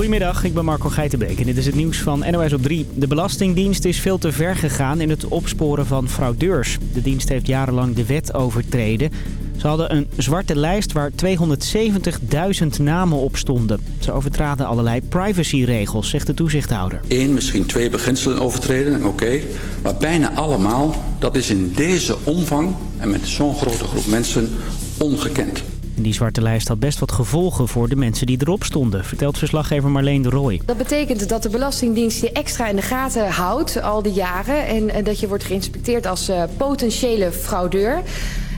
Goedemiddag, ik ben Marco Geitenbeek en dit is het nieuws van NOS op 3. De Belastingdienst is veel te ver gegaan in het opsporen van fraudeurs. De dienst heeft jarenlang de wet overtreden. Ze hadden een zwarte lijst waar 270.000 namen op stonden. Ze overtraden allerlei privacyregels, zegt de toezichthouder. Eén, misschien twee beginselen overtreden, oké. Maar bijna allemaal, dat is in deze omvang en met zo'n grote groep mensen ongekend. Die zwarte lijst had best wat gevolgen voor de mensen die erop stonden, vertelt verslaggever Marleen de Rooij. Dat betekent dat de Belastingdienst je extra in de gaten houdt al die jaren. En dat je wordt geïnspecteerd als uh, potentiële fraudeur.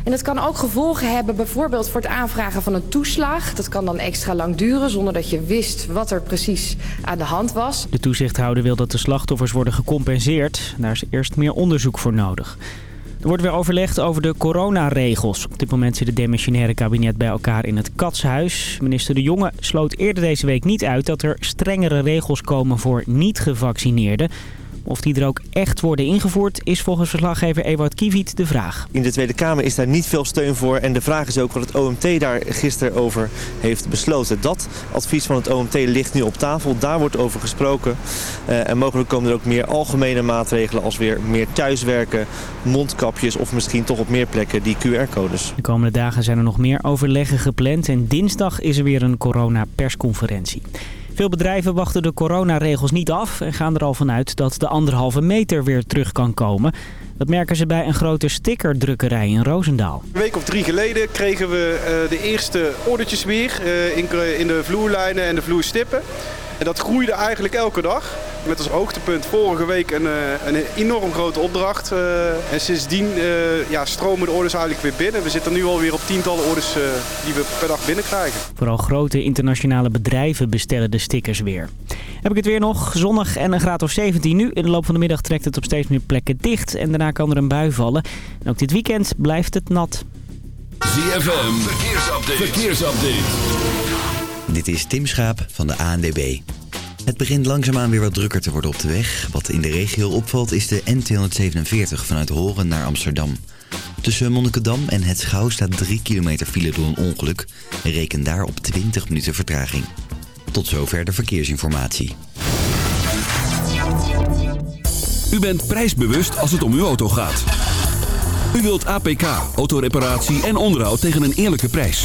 En dat kan ook gevolgen hebben bijvoorbeeld voor het aanvragen van een toeslag. Dat kan dan extra lang duren zonder dat je wist wat er precies aan de hand was. De toezichthouder wil dat de slachtoffers worden gecompenseerd. Daar is eerst meer onderzoek voor nodig. Er wordt weer overlegd over de coronaregels. Op dit moment zit het demissionaire kabinet bij elkaar in het Katshuis. Minister De Jonge sloot eerder deze week niet uit dat er strengere regels komen voor niet-gevaccineerden. Of die er ook echt worden ingevoerd is volgens verslaggever Ewout Kiewiet de vraag. In de Tweede Kamer is daar niet veel steun voor. En de vraag is ook wat het OMT daar gisteren over heeft besloten. Dat advies van het OMT ligt nu op tafel. Daar wordt over gesproken. Uh, en mogelijk komen er ook meer algemene maatregelen als weer meer thuiswerken, mondkapjes of misschien toch op meer plekken die QR-codes. De komende dagen zijn er nog meer overleggen gepland en dinsdag is er weer een corona-persconferentie. Veel bedrijven wachten de coronaregels niet af en gaan er al vanuit dat de anderhalve meter weer terug kan komen. Dat merken ze bij een grote stickerdrukkerij in Roosendaal. Een week of drie geleden kregen we uh, de eerste ordertjes weer uh, in, in de vloerlijnen en de vloerstippen. En dat groeide eigenlijk elke dag. Met als hoogtepunt vorige week een, een enorm grote opdracht. En sindsdien ja, stromen de orders eigenlijk weer binnen. We zitten nu alweer op tientallen orders die we per dag binnenkrijgen. Vooral grote internationale bedrijven bestellen de stickers weer. Heb ik het weer nog. Zonnig en een graad of 17 nu. In de loop van de middag trekt het op steeds meer plekken dicht. En daarna kan er een bui vallen. En ook dit weekend blijft het nat. ZFM, verkeersupdate. verkeersupdate. Dit is Tim Schaap van de ANDB. Het begint langzaamaan weer wat drukker te worden op de weg. Wat in de regio opvalt is de N247 vanuit Horen naar Amsterdam. Tussen Monnikendam en Het Schouw staat 3 kilometer file door een ongeluk. Reken daar op 20 minuten vertraging. Tot zover de verkeersinformatie. U bent prijsbewust als het om uw auto gaat. U wilt APK, autoreparatie en onderhoud tegen een eerlijke prijs.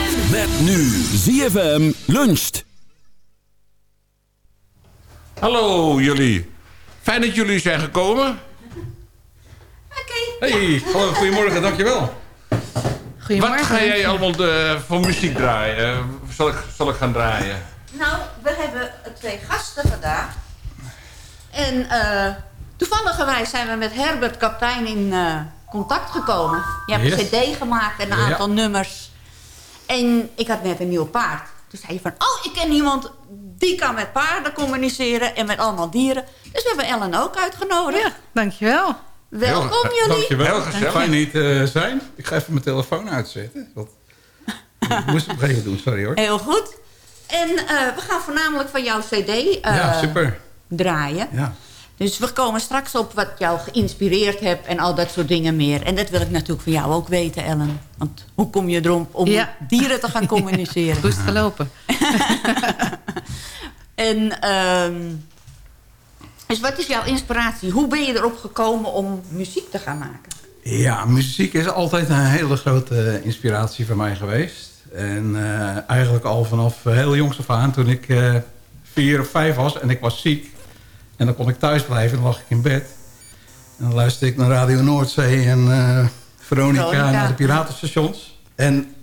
Met nu ZFM luncht. Hallo jullie. Fijn dat jullie zijn gekomen. Oké. Hey, hallo, goedemorgen, dankjewel. Goedemorgen. Wat ga jij allemaal de, voor muziek draaien? Zal, ik, zal ik gaan draaien? Nou, we hebben twee gasten vandaag. En uh, toevalligerwijs zijn we met Herbert Kaptein in uh, contact gekomen. Je hebt yes. een cd gemaakt en een aantal ja. nummers. En ik had net een nieuw paard. Toen zei je van, oh, ik ken iemand die kan met paarden communiceren en met allemaal dieren. Dus we hebben Ellen ook uitgenodigd. Ja, dankjewel. Welkom Heel, jullie. Dankjewel, gezellig. Fijn niet uh, zijn. Ik ga even mijn telefoon uitzetten. Dat moest ik even doen, sorry hoor. Heel goed. En uh, we gaan voornamelijk van jouw cd uh, ja, super. draaien. Ja. Dus we komen straks op wat jou geïnspireerd hebt en al dat soort dingen meer. En dat wil ik natuurlijk van jou ook weten, Ellen. Want hoe kom je erom om ja. dieren te gaan communiceren? Hoe is het gelopen? en, um, dus wat is jouw inspiratie? Hoe ben je erop gekomen om muziek te gaan maken? Ja, muziek is altijd een hele grote inspiratie voor mij geweest. En uh, eigenlijk al vanaf heel jongs af aan, toen ik uh, vier of vijf was en ik was ziek en dan kon ik thuis blijven en dan lag ik in bed. En dan luisterde ik naar Radio Noordzee en uh, Veronica, Veronica naar de piratenstations. En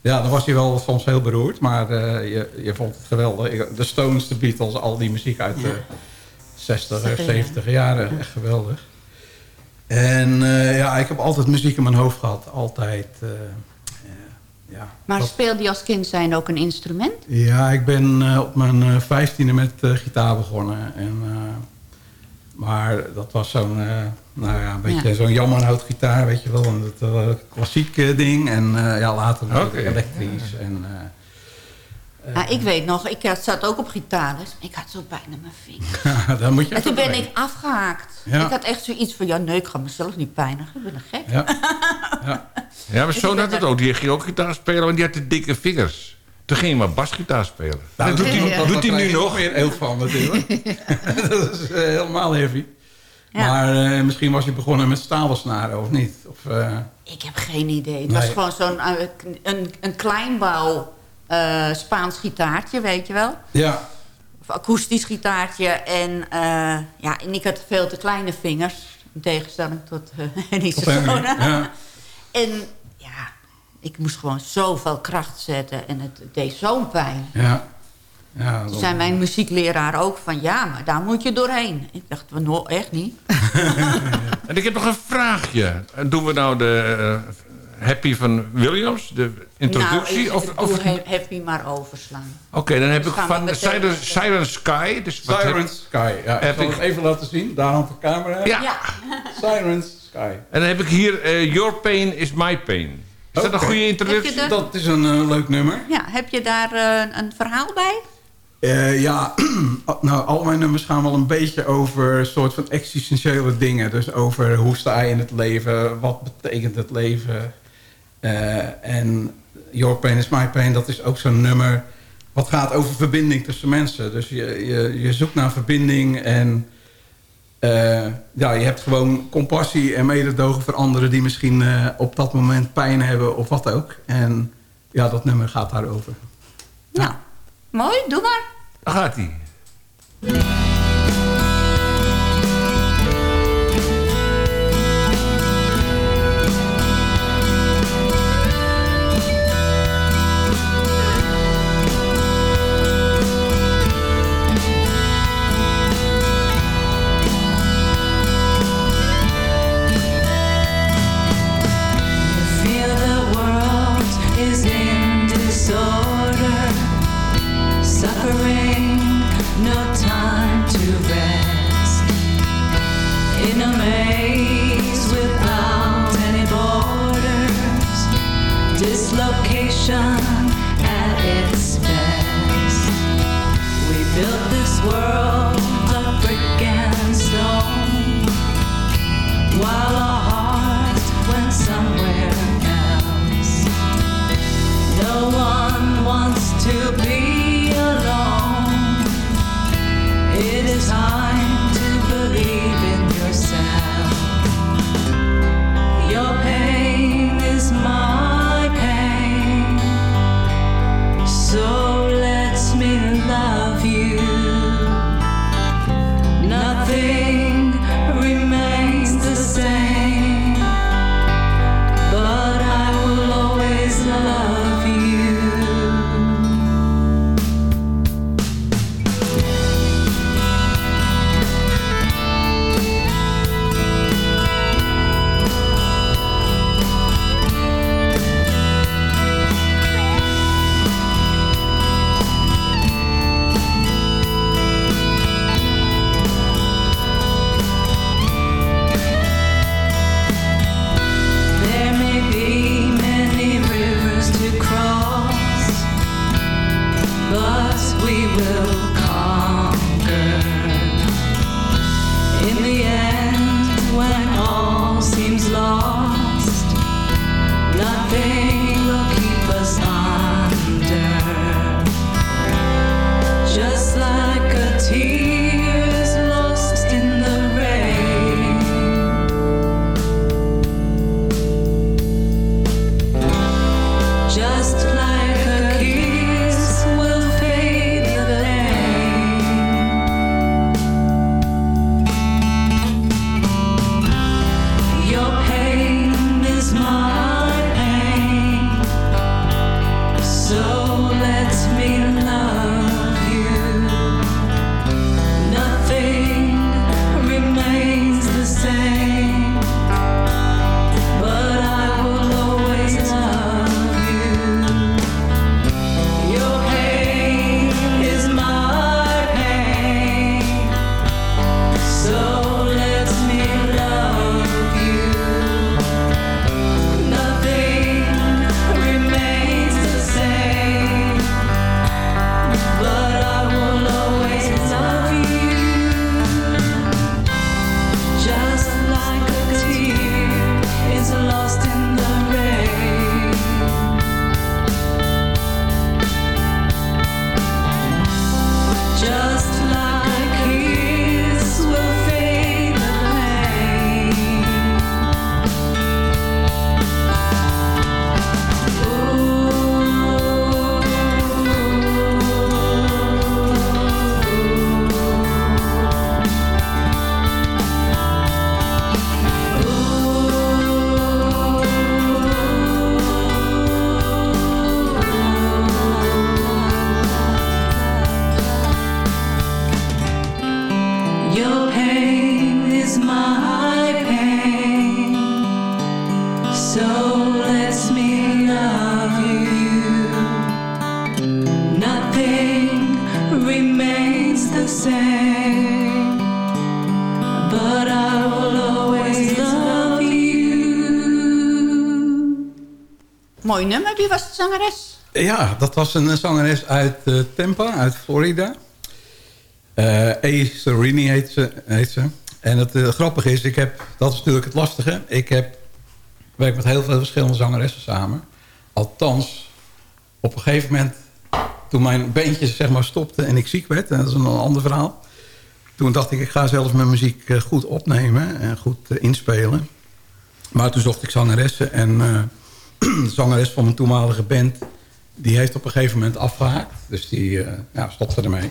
ja, dan was hij wel soms heel beroerd, maar uh, je, je vond het geweldig. De Stones, de Beatles, al die muziek uit de 60, 70 jaren. Echt geweldig. En uh, ja, ik heb altijd muziek in mijn hoofd gehad. Altijd. Ja, Maar dat- speelde je als kind zijn ook een instrument? Ja, ik ben eh, op mijn eh, vijftiende met eh, gitaar begonnen. En, eh, maar dat was zo'n eh, nou ja, een beetje Ja. zo'n jammerhoutgitaar, weet je wel. En dat eh, klassiek ding. En eh, ja, later elektrisch. En, Ja, ik weet nog, ik had- zat ook op gitaarles. Ik had zo bijna mijn vinger. daar moet je En toen even ben ik afgehaakt. Ja. Ik had echt zoiets van, ja nee, ik ga mezelf niet pijnigen. Ik ben een gek. Ja. ja. Ja, mijn zoon had het ook. Die ging ook gitaar spelen, want die had de dikke vingers. Toen ging hij maar basgitaar spelen. Nou, dat doet hij, ja. doet hij nu je nog. meer heel van natuurlijk. dat is eh, helemaal heavy. Ja. Maar eh, misschien was je begonnen met staalsnaren of niet? Of, eh, Ik heb geen idee. Het was gewoon zo'n een, een kleinbouw eh, Spaans gitaartje, weet je wel. ja, Of akoestisch gitaartje. En, eh, ja, en ik had veel te kleine vingers. In tegenstelling tot Henry, zoon. ja. En ja, ik moest gewoon zoveel kracht zetten. En het deed zo'n pijn. ja. ja Toen zei mijn muziekleraar ook van... ja, maar daar moet je doorheen. Ik dacht, "Wa- no, echt niet. En ik heb nog een vraagje. Doen we nou de eh, Happy van Williams, de introductie? Nou, ik, of, of, Happy maar overslaan. Oké, dan heb ik Gaan we van Siren, Sky. Dus Siren heb- Sky. Ja, ik zal ik- het even laten zien. Daar op de camera. Ja. Ja, Siren Sky. En dan heb ik hier eh, Your Pain is My Pain. Is dat een goede introductie? je Dat is een eh, leuk nummer. ja, heb je daar eh, een verhaal bij? Eh, ja, nou, al mijn nummers gaan wel een beetje over een soort van existentiële dingen. Dus over hoe sta je in het leven, wat betekent het leven. Eh, en Your Pain is My Pain, dat is ook zo'n nummer... wat gaat over verbinding tussen mensen. Dus je, je, je zoekt naar verbinding en... eh, ja, je hebt gewoon compassie en mededogen voor anderen... die misschien eh, op dat moment pijn hebben of wat ook. En ja, dat nummer gaat daarover. Nou, mooi, doe maar. Daar gaat no time to rest. In a maze without any borders, dislocation at its best. We built this world Mooi nummer. Wie was de zangeres? Ja, dat was een zangeres uit eh, Tampa, uit Florida. Eh A. Serini heet ze, heet ze. En het eh, grappige is, ik heb, dat is natuurlijk het lastige. Ik heb werk met heel veel verschillende zangeressen samen. Althans, op een gegeven moment, toen mijn beentje zeg maar stopte en ik ziek werd, dat is een ander verhaal. Toen dacht ik, ik ga zelfs mijn muziek eh, goed opnemen en goed eh, inspelen. Maar toen zocht ik zangeressen en eh, de zangeres van mijn toenmalige band... die heeft op een gegeven moment afgehaakt. Dus die ja, stopte ermee.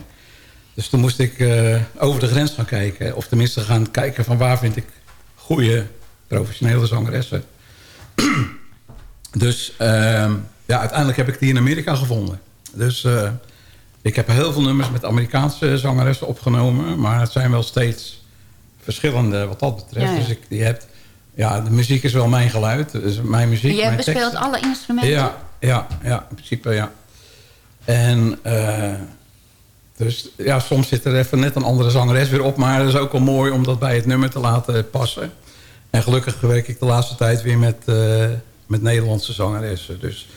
Dus toen moest ik over de grens gaan kijken. Of tenminste gaan kijken van waar vind ik goede professionele zangeressen. dus ehm, ja, uiteindelijk heb ik die in Amerika gevonden. Dus eh, ik heb heel veel nummers met Amerikaanse zangeressen opgenomen. Maar het zijn wel steeds verschillende wat dat betreft. Ja, ja. Dus ik, die hebt, ja, de muziek is wel mijn geluid. Dus mijn muziek, Jij mijn bespeelt teksten. alle instrumenten? Ja, ja, ja, in principe ja. En eh, dus ja, soms zit er even net een andere zangeres weer op. Maar dat is ook wel mooi om dat bij het nummer te laten passen. En gelukkig werk ik de laatste tijd weer met, eh, met Nederlandse zangeressen. Dus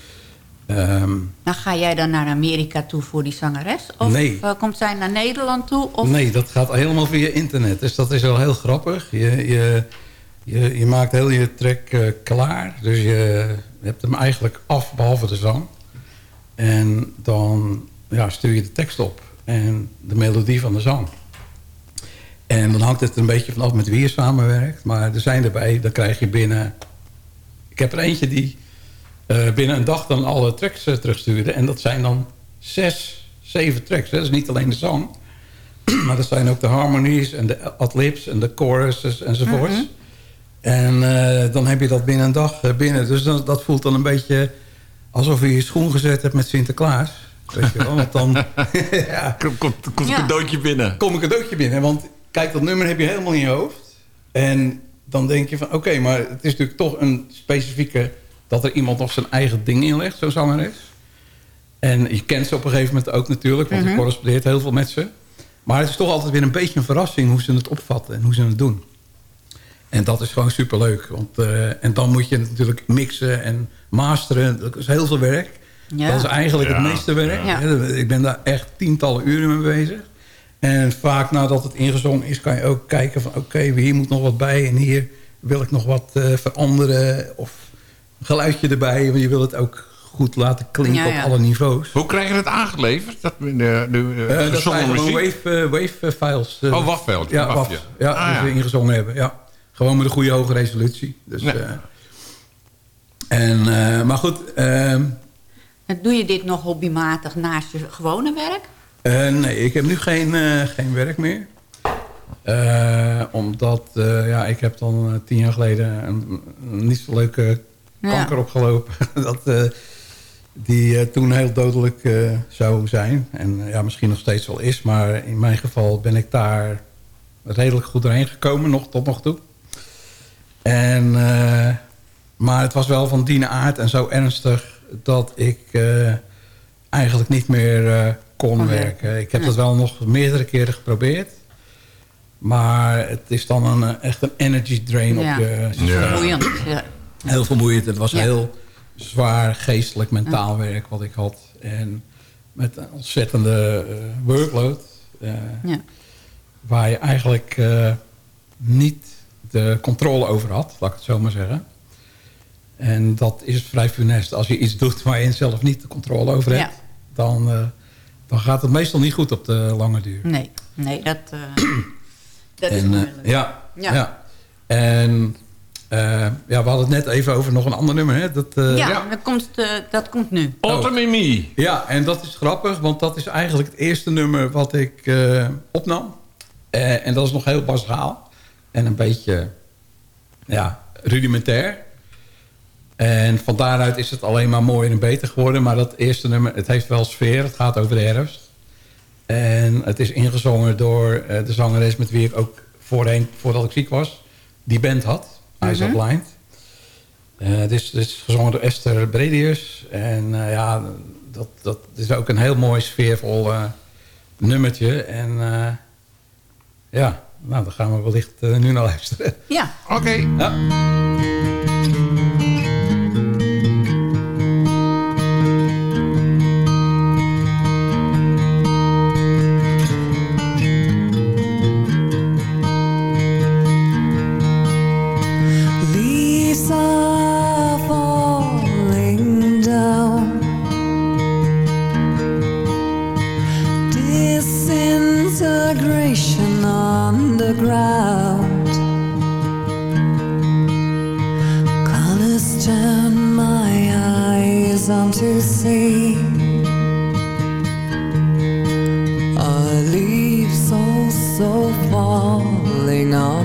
Nou, ga jij dan naar Amerika toe voor die zangeres? Of Nee. eh, komt zij naar Nederland toe? Of... nee, dat gaat helemaal via internet. Dus dat is wel heel grappig. Je, je, je, je maakt heel je track eh, klaar. Dus je hebt hem eigenlijk af, behalve de zang. En dan ja, stuur je de tekst op. En de melodie van de zang. En dan hangt het een beetje vanaf met wie je samenwerkt. Maar er zijn erbij, dan krijg je binnen... Ik heb er eentje die binnen een dag dan alle tracks eh, terugstuurde. En dat zijn dan zes, zeven tracks. Hè. Dat is niet alleen de zang. maar dat zijn ook de harmonies en de adlibs en de choruses enzovoorts. Mhm. En eh, dan heb je dat binnen een dag eh, binnen. Dus dan, dat voelt dan een beetje alsof je je schoen gezet hebt met Sinterklaas. Weet je wel? Want dan ja, Komt, komt, komt Ja. een cadeautje binnen. kom een cadeautje binnen. Want kijk, dat nummer heb je helemaal in je hoofd. En dan denk je van, oké, maar het is natuurlijk toch een specifieke... dat er iemand nog zijn eigen ding inlegt, zo'n zangeres. En je kent ze op een gegeven moment ook natuurlijk... want je Mhm. correspondeert heel veel met ze. Maar het is toch altijd weer een beetje een verrassing... hoe ze het opvatten en hoe ze het doen. En dat is gewoon superleuk. Want, eh, en dan moet je het natuurlijk mixen en masteren. Dat is heel veel werk. Ja. Dat is eigenlijk Ja, het meeste werk. ja. Ik ben daar echt tientallen uren mee bezig. En vaak nadat het ingezongen is... kan je ook kijken van... oké, hier moet nog wat bij... en hier wil ik nog wat eh, veranderen... of geluidje erbij. Want je wil het ook goed laten klinken Ja, ja. op alle niveaus. Hoe krijg je dat aangeleverd? Dat, de, de, de Eh, dat zijn muziek? wave, eh, wave files. eh, Oh, Ja. Ja, Ah, die ja. we ingezongen hebben. Ja. Gewoon met een goede hoge resolutie. Dus, eh, en, eh, maar goed... ehm, Doe je dit nog hobbymatig naast je gewone werk? Eh, nee, ik heb nu geen, eh, geen werk meer. Eh, omdat, eh, ja, ik heb dan eh, tien jaar geleden een, een niet zo leuke. Kanker opgelopen. dat, eh, die eh, toen heel dodelijk eh, zou zijn. En ja, misschien nog steeds wel is. Maar in mijn geval ben ik daar redelijk goed doorheen gekomen, nog, tot nog toe. En, eh, maar het was wel van die aard en zo ernstig dat ik eh, eigenlijk niet meer eh, kon werken. Ik heb Ja. dat wel nog meerdere keren geprobeerd. Maar het is dan een, echt een energy drain Ja. op je systeem. Ja. Heel vermoeiend. Het was Ja. heel zwaar geestelijk mentaal werk wat ik had. En met een ontzettende eh, workload. eh, Ja. waar je eigenlijk eh, niet de controle over had, laat ik het zo maar zeggen. En dat is vrij funest. Als je iets doet waar je zelf niet de controle over hebt... Ja. Dan, dan gaat het meestal niet goed op de lange duur. Nee, nee, dat, dat is En, eh, moeilijk. ja, Ja. ja. En ja, we hadden het net even over nog een ander nummer. Hè? Dat, eh, ja, Dat, komt, eh, dat komt nu. Autumn in Me. Ja, en dat is grappig, want dat is eigenlijk het eerste nummer wat ik eh, opnam. Eh, en dat is nog heel basaal. En een beetje ja, rudimentair. En van daaruit is het alleen maar mooier en beter geworden. Maar dat eerste nummer, het heeft wel sfeer. Het gaat over de herfst. En het is ingezongen door eh, de zangeres met wie ik ook voorheen, voordat ik ziek was, die band had. Eyes Mhm. of Blind. Eh, het, is, het is gezongen door Esther Bredius. En eh, ja, dat, dat is ook een heel mooi sfeervol eh, nummertje. En eh, ja, nou, dan gaan we wellicht eh, nu naar luisteren. Ja. Oké. Ja. some to see A leaf so, so falling off.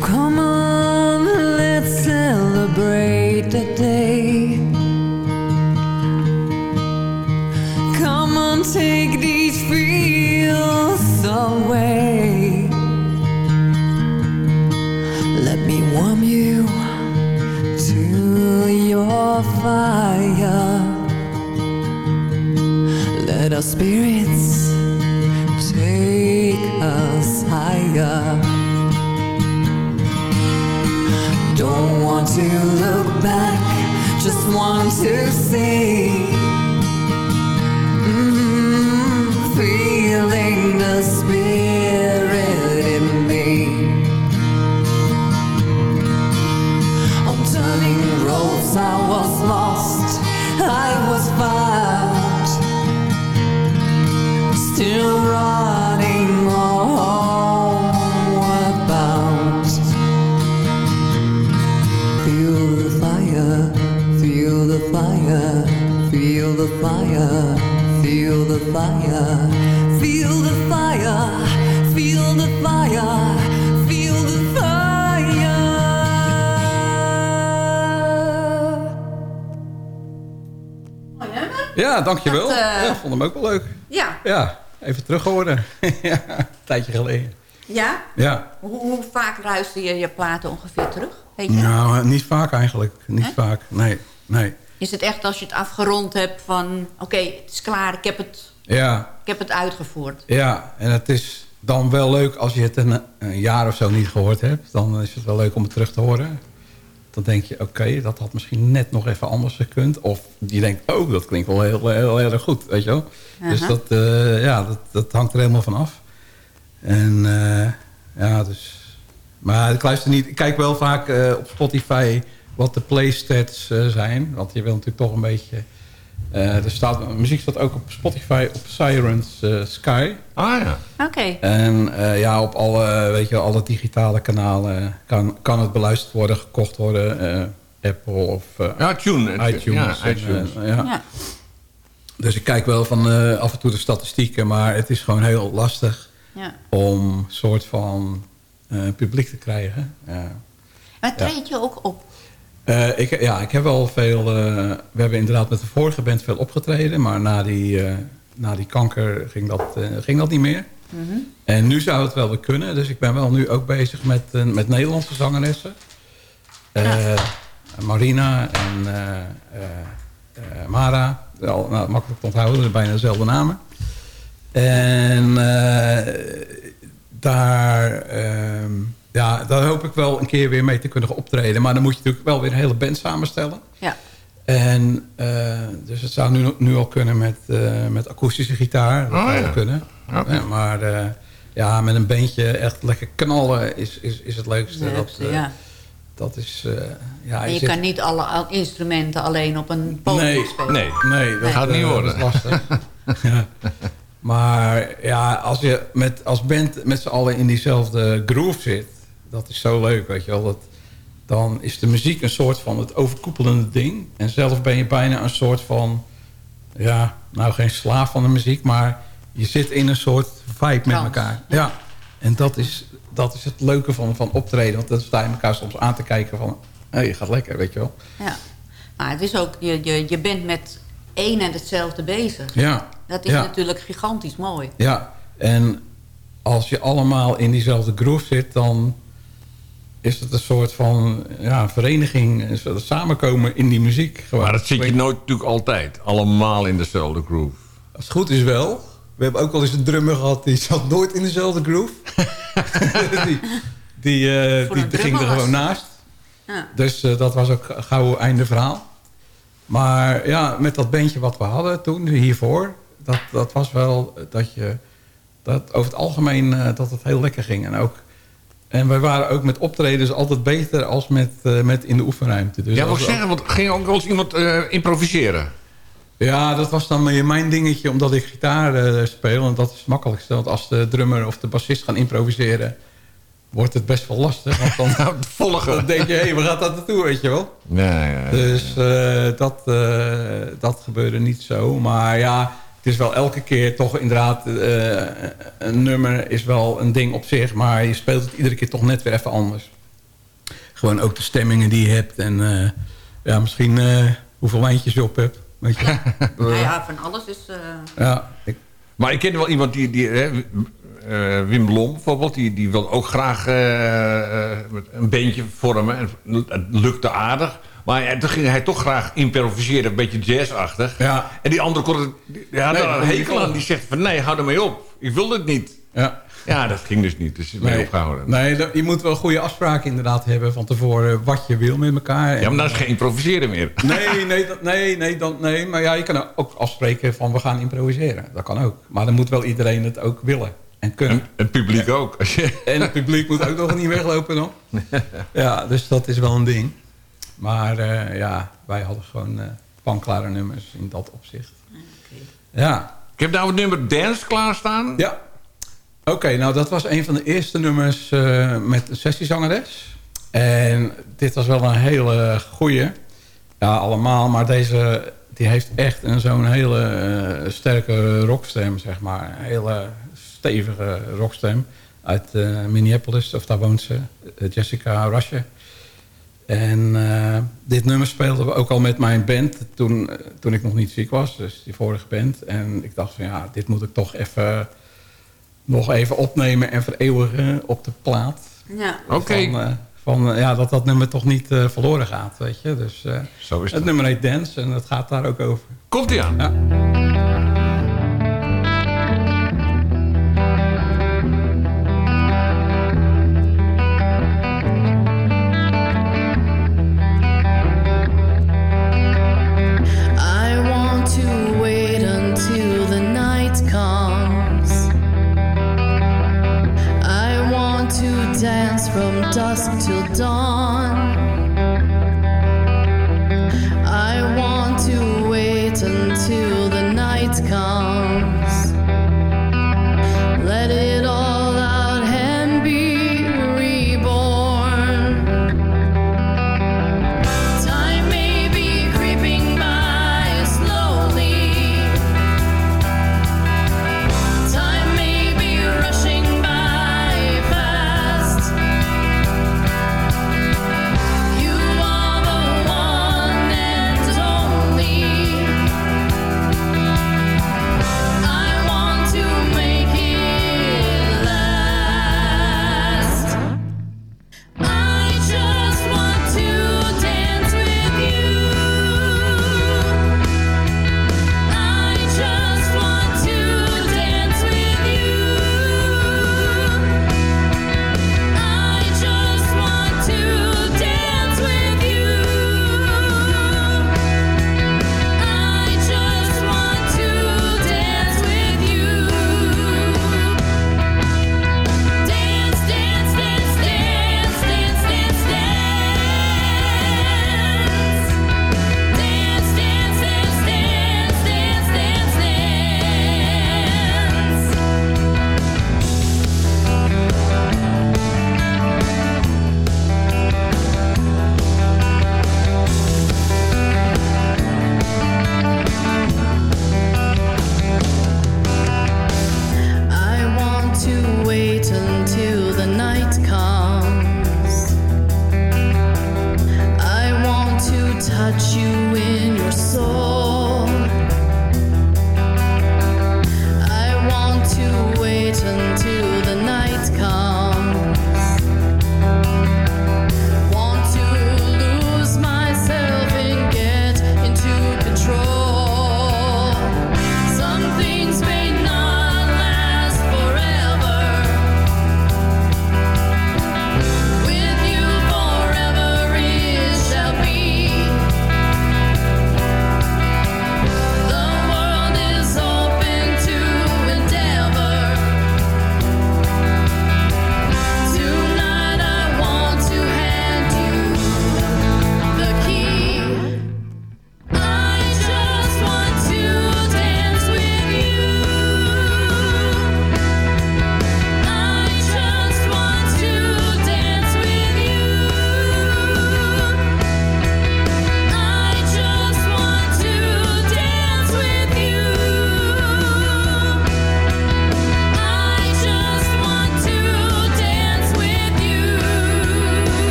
Come Ja, dankjewel. Dat, eh, Ja, vond hem ook wel leuk. Ja. Ja, even terug geworden. ja, een tijdje geleden. Ja? Ja. Hoe, hoe vaak luister je je platen ongeveer terug? Weet je? Nou, niet vaak eigenlijk. Niet vaak, nee. nee. Is het echt als je het afgerond hebt van... oké, het is klaar, ik heb het, Ja, ik heb het uitgevoerd. ja, en het is dan wel leuk als je het een, een jaar of zo niet gehoord hebt. Dan is het wel leuk om het terug te horen. Dan denk je, oké, dat had misschien net nog even anders gekund. Of je denkt, oh, dat klinkt wel heel, heel, erg goed, weet je wel. Dus dat, eh, ja, dat, dat hangt er helemaal van af. En eh, ja, dus... Maar ik luister niet... Ik kijk wel vaak eh, op Spotify wat de playstats zijn. Want je wil natuurlijk toch een beetje... eh, er staat, muziek staat ook op Spotify op Sirens eh, Sky. Ah ja. Oké. En eh, ja, op alle, weet je, alle digitale kanalen kan, kan het beluisterd worden, gekocht worden. eh, Apple of Ja, Tune. iTunes. Ja, en, iTunes. ja. Ja. Dus ik kijk wel van eh, af en toe de statistieken, maar het is gewoon heel lastig. Ja. om een soort van eh, publiek te krijgen. Ja. Maar treed je ook op? Eh, ik, ja, ik heb wel veel... eh, we hebben inderdaad met de vorige band veel opgetreden... maar na die, eh, na die kanker ging dat, ging dat niet meer. Mhm. En nu zou het wel weer kunnen. Dus ik ben wel nu ook bezig met, met Nederlandse zangeressen. Marina en Mara. Wel, nou, makkelijk te onthouden, bijna dezelfde namen. En daar, ehm, ja, daar hoop ik wel een keer weer mee te kunnen optreden. Maar dan moet je natuurlijk wel weer een hele band samenstellen. Ja. En eh, dus het zou nu, nu al kunnen met, eh, met akoestische gitaar. Dat Oh, zou ja. kunnen. Ja, maar eh, ja, met een bandje echt lekker knallen is, is, is het leukste. Leukste, dat, ja. dat is... eh, ja, en je zit- kan niet alle al- instrumenten alleen op een podium Nee, spelen. Nee. Nee, dat Gaat niet dat worden. is lastig. ja. Maar ja, als je met, als band met z'n allen in diezelfde groove zit... dat is zo leuk, weet je wel. Dat, dan is de muziek een soort van het overkoepelende ding. En zelf ben je bijna een soort van... ja, nou geen slaaf van de muziek... maar je zit in een soort vibe met elkaar. Ja. En dat is, dat is het leuke van, van optreden. Want dan sta je elkaar soms aan te kijken van... hé, je gaat lekker, weet je wel. Ja. Maar het is ook, je, je, je bent met één en hetzelfde bezig. Ja. Dat is ja. natuurlijk gigantisch mooi. Ja, en als je allemaal in diezelfde groove zit... dan is het een soort van ja, vereniging, een soort samenkomen in die muziek. Gewoon. Maar dat zit je nooit natuurlijk altijd. Allemaal in dezelfde groove. Als het goed is wel. We hebben ook wel eens een drummer gehad... die zat nooit in dezelfde groove. die die, eh, die ging er gewoon was- naast. Ja. Dus eh, dat was ook gauw einde verhaal. Maar ja, met dat bandje wat we hadden toen, hiervoor... dat, dat was wel dat je... Dat over het algemeen eh, dat het heel lekker ging. En, ook, en wij waren ook met optredens altijd beter als met, eh, met in de oefenruimte. Dus ja, wil als- ik zeggen, want ging ook wel eens iemand eh, improviseren? ja, dat was dan meer mijn dingetje, omdat ik gitaar eh, speel. En dat is het makkelijkste. Want als de drummer of de bassist gaan improviseren... wordt het best wel lastig. Want dan, Nou, volgen. dan denk je, hé, hey, waar gaat dat naartoe, weet je wel? Ja, ja, ja. Dus dat, dat gebeurde niet zo. Maar ja, het is wel elke keer toch inderdaad... eh, een nummer is wel een ding op zich... maar je speelt het iedere keer toch net weer even anders. Gewoon ook de stemmingen die je hebt. En eh, ja, misschien eh, hoeveel wijntjes je op hebt. Weet je? Nou ja, van alles is... eh, ja, ik, Maar ik ken wel iemand die... die hè, eh, Wim Blom bijvoorbeeld, die, die wil ook graag een bandje vormen. En het lukte aardig. Maar ja, toen ging hij toch graag improviseren, een beetje jazzachtig. Ja. En die andere kon had Nee, dat een hekel aan. Die zegt van nee, hou ermee op. Ik wil het niet. ja. Ja, dat ging dus niet. Dus Nee, opgehouden. nee, dat- je moet wel goede afspraken inderdaad hebben van tevoren wat je wil met elkaar. Ja, maar dan is geen improviseren meer. Nee, nee, dat, nee, nee, dan, nee, maar ja, je kan ook afspreken van we gaan improviseren. Dat kan ook. Maar dan moet wel iedereen het ook willen en kunnen. En het publiek ook. Als je- En het publiek moet ook nog niet weglopen dan. Ja, dus dat is wel een ding. Maar eh, ja, wij hadden gewoon eh panklare nummers in dat opzicht. Ja, Ik heb nou het nummer Dance klaarstaan. ja. Oké, nou dat was een van de eerste nummers eh, met een sessiezangeres. En dit was wel een hele goeie. Ja, allemaal. Maar deze die heeft echt een zo'n hele sterke rockstem, zeg maar. Een hele stevige rockstem. Uit eh, Minneapolis, of daar woont ze. Jessica Rasche. En eh, dit nummer speelden we ook al met mijn band toen, eh, toen ik nog niet ziek was. Dus die vorige band. En ik dacht van ja, dit moet ik toch even nog even opnemen en vereeuwigen op de plaat. ja. Oké. Van, eh, van ja, dat dat nummer toch niet eh, verloren gaat, weet je. Dus eh, Zo is het het. nummer heet Dance en het gaat daar ook over. Komt ie aan. Ja.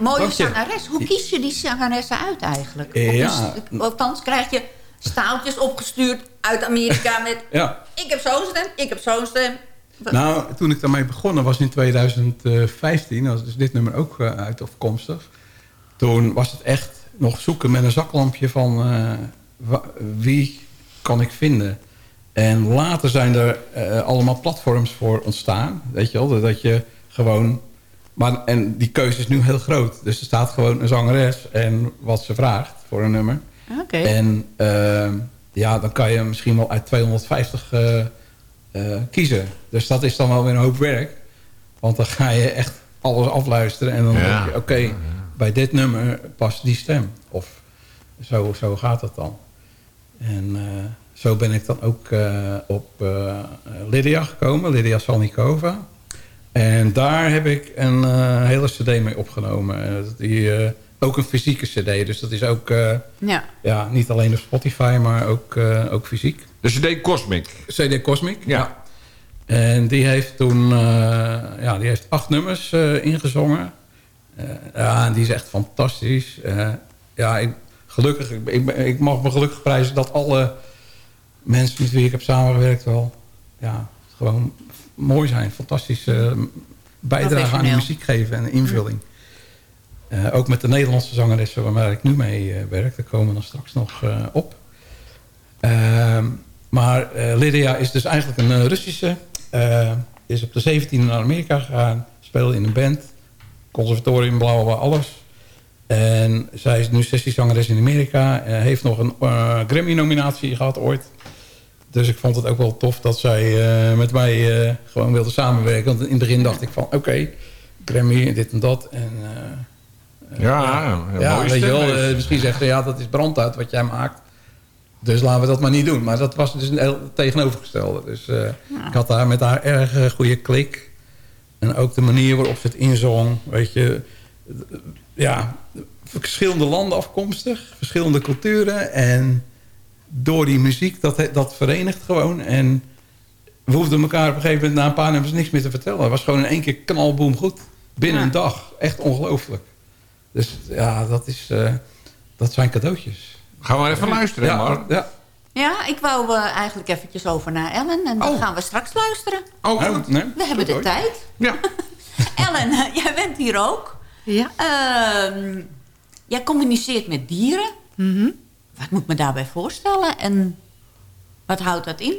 Mooie zangeres. Hoe kies je die zangeressen uit eigenlijk? Ja. is- Althans, krijg je staaltjes opgestuurd uit Amerika met... Ja. Ik heb zo'n stem, ik heb zo'n stem. Nou, toen ik daarmee begonnen was in 2015, was dus dit nummer ook eh, uit afkomstig. Toen was het echt nog zoeken met een zaklampje van eh, wie kan ik vinden. En later zijn er eh, allemaal platforms voor ontstaan. Weet je wel, dat je gewoon... Maar, en die keuze is nu heel groot. Dus er staat gewoon een zangeres en wat ze vraagt voor een nummer. Oké. En ehm, ja, dan kan je misschien wel uit 250 eh, eh, kiezen. Dus dat is dan wel weer een hoop werk. Want dan ga je echt alles afluisteren. En dan Ja. denk je, oké, bij dit nummer past die stem. Of zo, zo gaat het dan. En eh, zo ben ik dan ook eh, op eh, Lydia gekomen. Lydia Salnikova. En daar heb ik een eh, hele cd mee opgenomen. Eh, die, eh, ook een fysieke cd. Dus dat is ook... eh, Ja. ja, niet alleen op Spotify, maar ook, eh, ook fysiek. De CD Cosmic. CD Cosmic, Ja. En die heeft toen eh, ja, die heeft acht nummers eh, ingezongen. Eh, ja, en die is echt fantastisch. Eh, ja, ik, gelukkig, ik, ik mag me gelukkig prijzen dat alle mensen met wie ik heb samengewerkt wel ja, gewoon mooi zijn. Fantastische eh, bijdrage aan de muziek geven en invulling. Eh, ook met de Nederlandse zangeressen waar ik nu mee eh, werk. Daar komen we dan straks nog op. Ehm, maar Lydia is dus eigenlijk een Russische. is op de 17e naar Amerika gegaan. Speelde in een band. Conservatorium, bla bla bla, alles. En zij is nu sessiezangeres in Amerika. heeft nog een Grammy-nominatie gehad ooit. Dus ik vond het ook wel tof dat zij eh, met mij eh, gewoon wilde samenwerken. Want in het begin dacht ik van, oké, Grammy, dit en dat. En, eh, Ja, een ja, mooie weet je stem wel, misschien zeggen ze, ja, dat is branduit wat jij maakt. Dus laten we dat maar niet doen. Maar dat was dus een heel tegenovergestelde. Dus eh, ik had daar met haar erg goede klik. En ook de manier waarop ze het inzong. Weet je, ja, verschillende landen afkomstig. Verschillende culturen. En door die muziek, dat, dat verenigt gewoon. En we hoefden elkaar op een gegeven moment na een paar nummers niks meer te vertellen. Het was gewoon in één keer knalboom goed. Binnen Ja. een dag. Echt ongelooflijk. Dus ja, dat, is, eh, dat zijn cadeautjes. Gaan we even luisteren, Ja, Mark? ja. Ja, ik wou eh, eigenlijk eventjes over naar Ellen. En dan Oh. gaan we straks luisteren. Oh, goed. nee, We hebben de hoor. tijd. Ja. Ellen, jij bent hier ook. Ja. Ehm, jij communiceert met dieren. Mhm. Wat moet me daarbij voorstellen? En wat houdt dat in?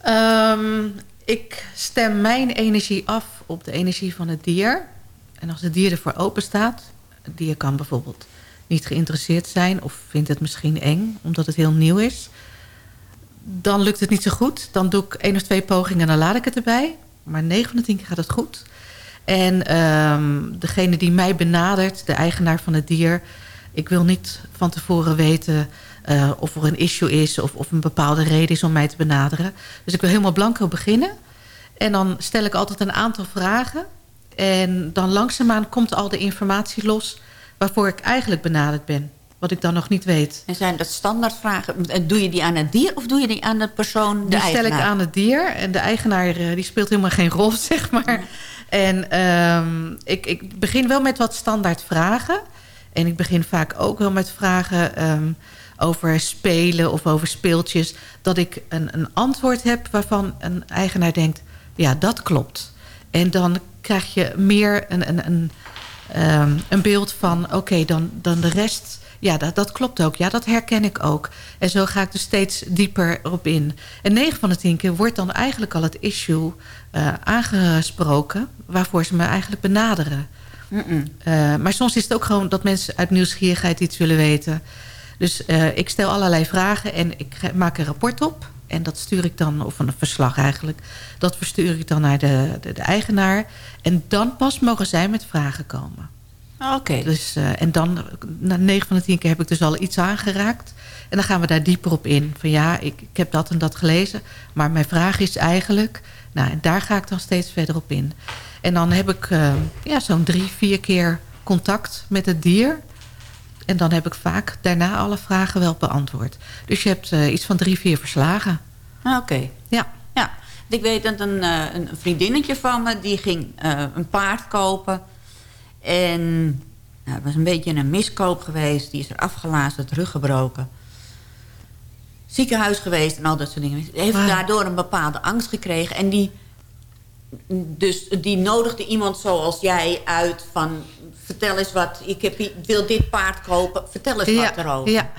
Ehm, ik stem mijn energie af op de energie van het dier. En als het dier ervoor open staat... het dier kan bijvoorbeeld niet geïnteresseerd zijn... of vindt het misschien eng, omdat het heel nieuw is... dan lukt het niet zo goed. Dan doe ik één of twee pogingen en dan laat ik het erbij. Maar 9 van de 10 keer gaat het goed. En ehm, degene die mij benadert, de eigenaar van het dier... ik wil niet van tevoren weten eh, of er een issue is... Of, of een bepaalde reden is om mij te benaderen. Dus ik wil helemaal blanco beginnen. En dan stel ik altijd een aantal vragen. En dan langzaamaan komt al de informatie los... waarvoor ik eigenlijk benaderd ben. Wat ik dan nog niet weet. En zijn dat standaardvragen? En Doe je die aan het dier of doe je die aan de persoon, de Die stel ik eigenaar? aan het dier. En de eigenaar eh, die speelt helemaal geen rol, zeg maar. En ehm, ik, ik begin wel met wat standaard vragen. En ik begin vaak ook wel met vragen ehm, over spelen of over speeltjes. Dat ik een, een antwoord heb waarvan een eigenaar denkt... ja, dat klopt. En dan krijg je meer een, een, een, ehm, een beeld van... oké, dan, dan de rest... Ja, dat, dat klopt ook. Ja, dat herken ik ook. En zo ga ik er steeds dieper op in. En 9 van de 10 keer wordt dan eigenlijk al het issue eh, aangesproken... waarvoor ze me eigenlijk benaderen. Eh, maar soms is het ook gewoon dat mensen uit nieuwsgierigheid iets willen weten. Dus eh, ik stel allerlei vragen en ik maak een rapport op. En dat stuur ik dan, of een verslag eigenlijk... dat verstuur ik dan naar de, de, de eigenaar. En dan pas mogen zij met vragen komen. Oké. Dus, eh, en dan, na 9 van de 10 keer heb ik dus al iets aangeraakt. En dan gaan we daar dieper op in. Van ja, ik, ik heb dat en dat gelezen. Maar mijn vraag is eigenlijk... Nou, en daar ga ik dan steeds verder op in. En dan heb ik eh, ja, zo'n drie, vier keer contact met het dier. En dan heb ik vaak daarna alle vragen wel beantwoord. Dus je hebt eh, iets van drie, vier verslagen. Oké. Ja. Ja. Ik weet dat een, eh, een vriendinnetje van me... die ging een paard kopen. En nou, het was een beetje een miskoop geweest. Die is er afgelazen, het rug gebroken. Ziekenhuis geweest en al dat soort dingen. Heeft Ah. daardoor een bepaalde angst gekregen. En die, dus die nodigde iemand zoals jij uit van... vertel eens wat, ik heb, wil dit paard kopen. Vertel eens wat erover. Ja.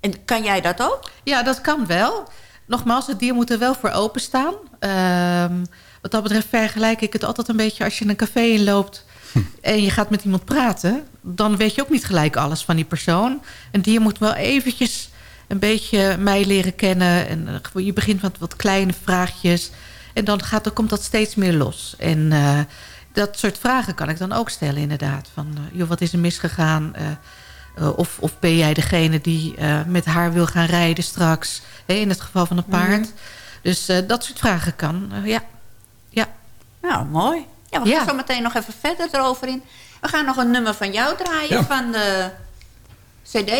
En kan jij dat ook? Ja, dat kan wel. Nogmaals, het dier moet er wel voor openstaan. Ehm wat dat betreft vergelijk ik het altijd een beetje... als je een café inloopt en je gaat met iemand praten... dan weet je ook niet gelijk alles van die persoon. Een dier moet wel eventjes een beetje mij leren kennen. En eh, je begint met wat kleine vraagjes... en dan, gaat, dan komt dat steeds meer los. En eh, dat soort vragen kan ik dan ook stellen inderdaad. Van, eh, joh, wat is er misgegaan... Eh, uh, of, of ben jij degene die uh, met haar wil gaan rijden straks? Hè, in het geval van een paard. Mhm. Dus uh, dat soort vragen kan. ja. ja. Nou, mooi. Ja, we gaan zo meteen nog even verder erover in. We gaan nog een nummer van jou draaien Ja. van de cd.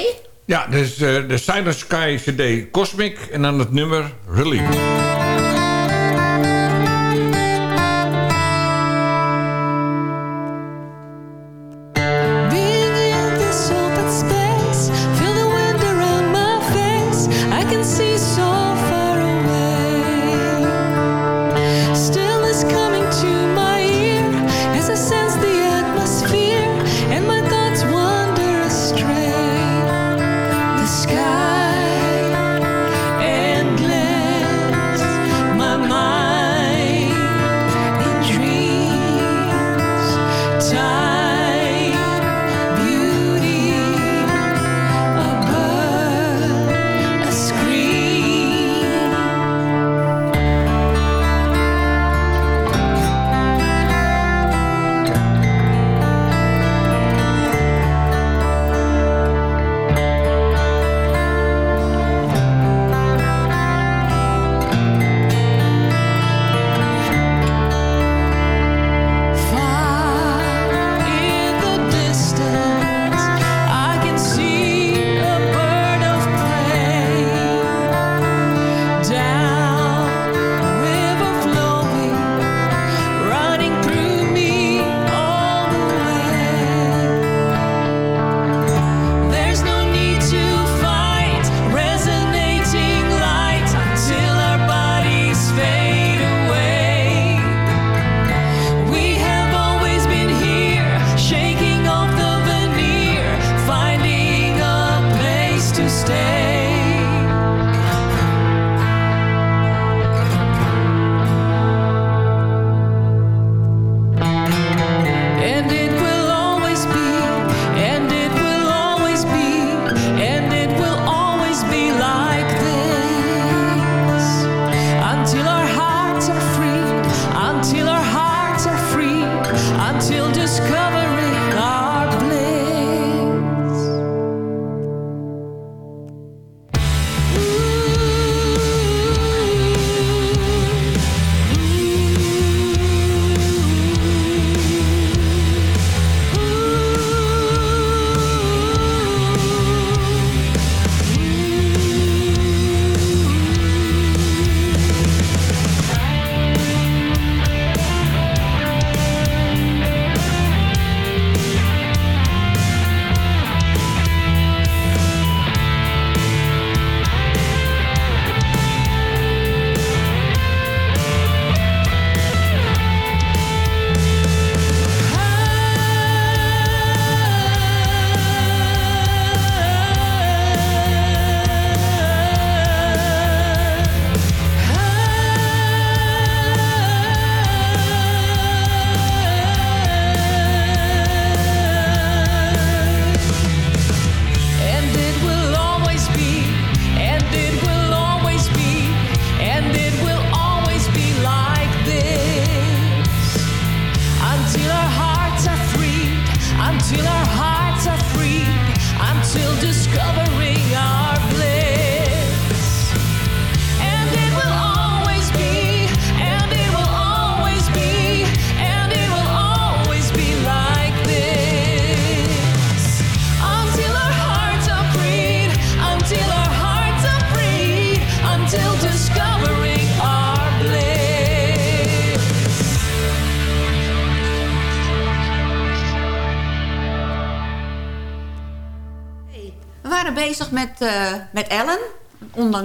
Ja, dus eh, de Silent Sky CD Cosmic en dan het nummer Relief.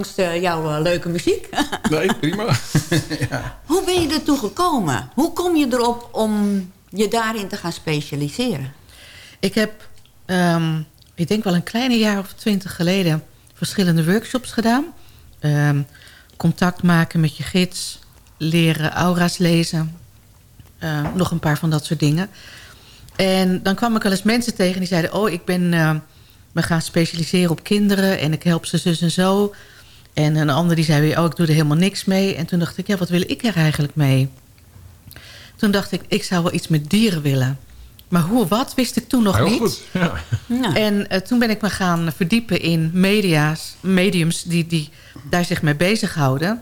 Ondanks eh, jouw eh, leuke muziek. Nee, prima. Hoe ben je ertoe gekomen? Hoe kom je erop om je daarin te gaan specialiseren? Ik heb, ehm, ik denk wel een kleine jaar of twintig geleden... verschillende workshops gedaan. Ehm, contact maken met je gids. Leren aura's lezen. eh, nog een paar van dat soort dingen. En dan kwam ik wel eens mensen tegen die zeiden... oh, ik ben me gaan specialiseren op kinderen... en ik help ze zus en zo. En een ander die zei weer... oh, ik doe er helemaal niks mee. En toen dacht ik, ja, wat wil ik er eigenlijk mee? Toen dacht ik, ik zou wel iets met dieren willen. Maar hoe, wat, wist ik toen nog Heel niet. goed. Ja. En eh, toen ben ik me gaan verdiepen in media's, mediums die, die daar zich mee bezighouden.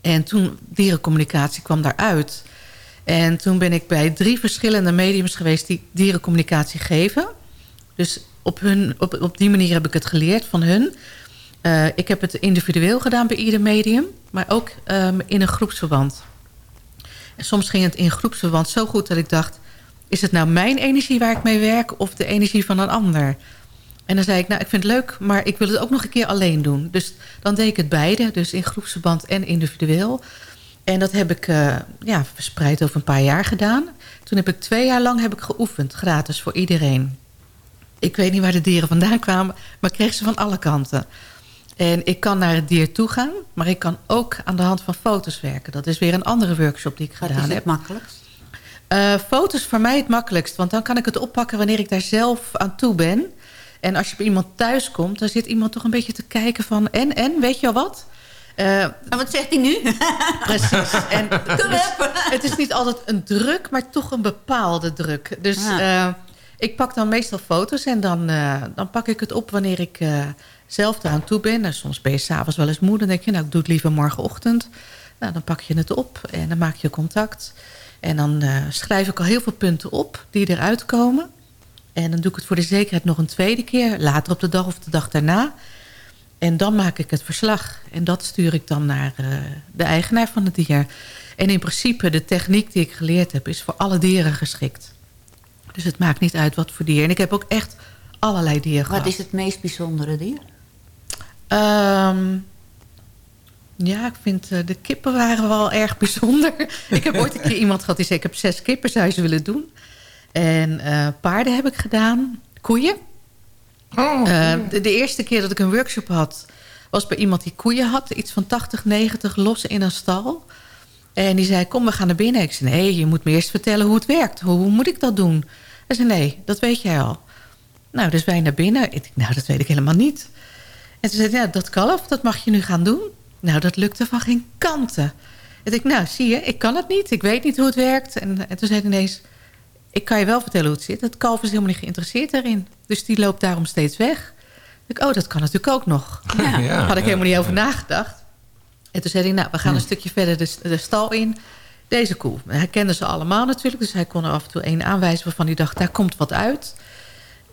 En toen dierencommunicatie kwam daaruit. En toen ben ik bij drie verschillende mediums geweest die dierencommunicatie geven. Dus op, hun, op, op die manier heb ik het geleerd van hun. Eh, ik heb het individueel gedaan bij ieder medium, maar ook ehm, in een groepsverband. En soms ging het in groepsverband zo goed dat ik dacht... is het nou mijn energie waar ik mee werk of de energie van een ander? En dan zei ik, nou, ik vind het leuk, maar ik wil het ook nog een keer alleen doen. Dus dan deed ik het beide, dus in groepsverband en individueel. En dat heb ik eh, ja, verspreid over een paar jaar gedaan. Toen heb ik twee jaar lang heb ik geoefend, gratis voor iedereen. Ik weet niet waar de dieren vandaan kwamen, maar ik kreeg ze van alle kanten. En ik kan naar het dier toe gaan, maar ik kan ook aan de hand van foto's werken. Dat is weer een andere workshop die ik Wat gedaan is het heb. makkelijkst? Eh, foto's voor mij het makkelijkst, want dan kan ik het oppakken wanneer ik daar zelf aan toe ben. En als je bij iemand thuis komt, dan zit iemand toch een beetje te kijken van... en, en, weet je al wat? Eh, En wat zegt hij nu? Precies. En dus het is niet altijd een druk, maar toch een bepaalde druk. Dus eh, ik pak dan meestal foto's en dan, eh, dan pak ik het op wanneer ik eh, zelf eraan toe ben. En soms ben je s'avonds wel eens moe, dan denk je, nou, ik doe het liever morgenochtend. Nou, dan pak je het op en dan maak je contact. En dan eh, schrijf ik al heel veel punten op die eruit komen. En dan doe ik het voor de zekerheid nog een tweede keer, later op de dag of de dag daarna. En dan maak ik het verslag. En dat stuur ik dan naar eh, de eigenaar van het dier. En in principe, de techniek die ik geleerd heb... is voor alle dieren geschikt. Dus het maakt niet uit wat voor dier. En ik heb ook echt allerlei dieren gehad. Wat is het meest bijzondere dier? Ehm, ja, ik vind eh, de kippen waren wel erg bijzonder. ik heb ooit een keer iemand gehad die zei... ik heb zes kippen, zou je ze willen doen? En eh, paarden heb ik gedaan. Koeien. Eh, de, de eerste keer dat ik een workshop had... was bij iemand die koeien had. Iets van 80, 90 los in een stal. En die zei, kom, we gaan naar binnen. Ik zei, nee, je moet me eerst vertellen hoe het werkt. Hoe, hoe moet ik dat doen? Hij zei, nee, dat weet jij al. Nou, dus wij naar binnen. Ik dacht, nou, dat weet ik helemaal niet. En toen zei hij, ja, dat kalf, dat mag je nu gaan doen. Nou, dat lukte van geen kanten. En ik nou, zie je, ik kan het niet. Ik weet niet hoe het werkt. En, en toen zei hij ineens, ik kan je wel vertellen hoe het zit. Het kalf is helemaal niet geïnteresseerd daarin. Dus die loopt daarom steeds weg. Ik, oh, dat kan natuurlijk ook nog. Ja. Ja, Had ik ja, helemaal niet ja. over nagedacht. En toen zei hij, nou, we gaan een stukje verder de, de stal in. Deze koe. Hij kende ze allemaal natuurlijk. Dus hij kon er af en toe één aanwijzen waarvan hij dacht, daar komt wat uit.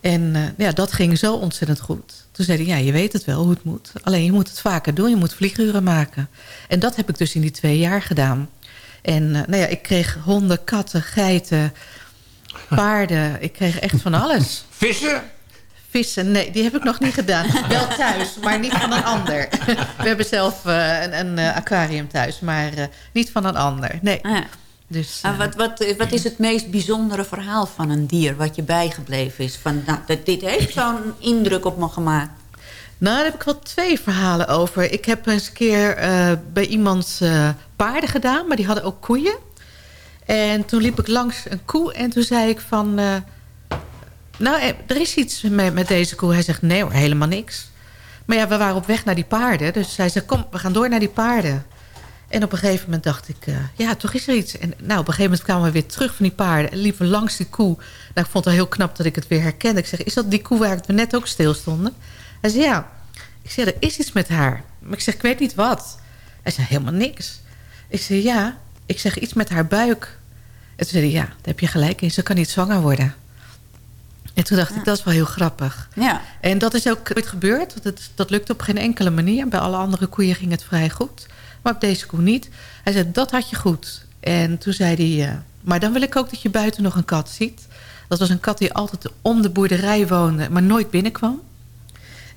En eh, ja, dat ging zo ontzettend goed. Toen zei hij, ja, je weet het wel hoe het moet. Alleen je moet het vaker doen, je moet vlieguren maken. En dat heb ik dus in die twee jaar gedaan. En eh, nou ja, ik kreeg honden, katten, geiten, paarden. Ik kreeg echt van alles. Vissen? Vissen, nee, die heb ik nog niet gedaan. Wel thuis, maar niet van een ander. We hebben zelf eh, een, een eh, aquarium thuis, maar eh, niet van een ander. Nee. Ja. Dus, En eh, wat, wat, wat is het meest bijzondere verhaal van een dier... wat je bijgebleven is? Van, nou, dit heeft zo'n indruk op me gemaakt. Nou, daar heb ik wel twee verhalen over. Ik heb eens een keer eh, bij iemand eh, paarden gedaan, maar die hadden ook koeien. En toen liep ik langs een koe en toen zei ik van... nou, er is iets met, met deze koe. Hij zegt, nee hoor, helemaal niks. Maar ja, we waren op weg naar die paarden. Dus hij zei, kom, we gaan door naar die paarden. En op een gegeven moment dacht ik, eh, ja, toch is er iets. En nou, op een gegeven moment kwamen we weer terug van die paarden... en liepen langs die koe. Nou, ik vond het heel knap dat ik het weer herkende. Ik zeg, is dat die koe waar we net ook stilstonden? Hij zei, ja. Ik zeg, er is iets met haar. Maar ik zeg, ik weet niet wat. Hij zei, helemaal niks. Ik zeg, ja. Ik zeg, iets met haar buik. En toen zei hij, ja, daar heb je gelijk in. Ze kan niet zwanger worden. En toen dacht ik, dat is wel heel grappig. Ja. En dat is ook nooit gebeurd. Dat, dat lukte op geen enkele manier. Bij alle andere koeien ging het vrij goed. Maar op deze koe niet. Hij zei, dat had je goed. En toen zei hij, maar dan wil ik ook dat je buiten nog een kat ziet. Dat was een kat die altijd om de boerderij woonde, maar nooit binnenkwam.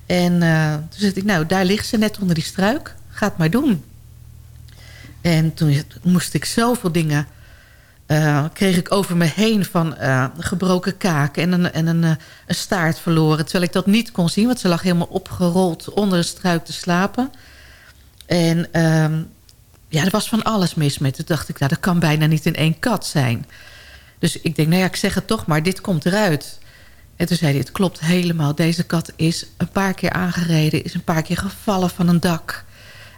En eh, toen zei ik, nou, daar ligt ze net onder die struik. Ga het maar doen. En toen moest ik zoveel dingen... eh, kreeg ik over me heen van eh, gebroken kaak en, een, en een, een staart verloren. Terwijl ik dat niet kon zien, want ze lag helemaal opgerold onder een struik te slapen. En ehm, ja, er was van alles mis met. Toen dacht ik, nou, dat kan bijna niet in één kat zijn. Dus ik denk, nou ja, ik zeg het toch maar, dit komt eruit. En toen zei hij, het klopt helemaal. Deze kat is een paar keer aangereden, is een paar keer gevallen van een dak.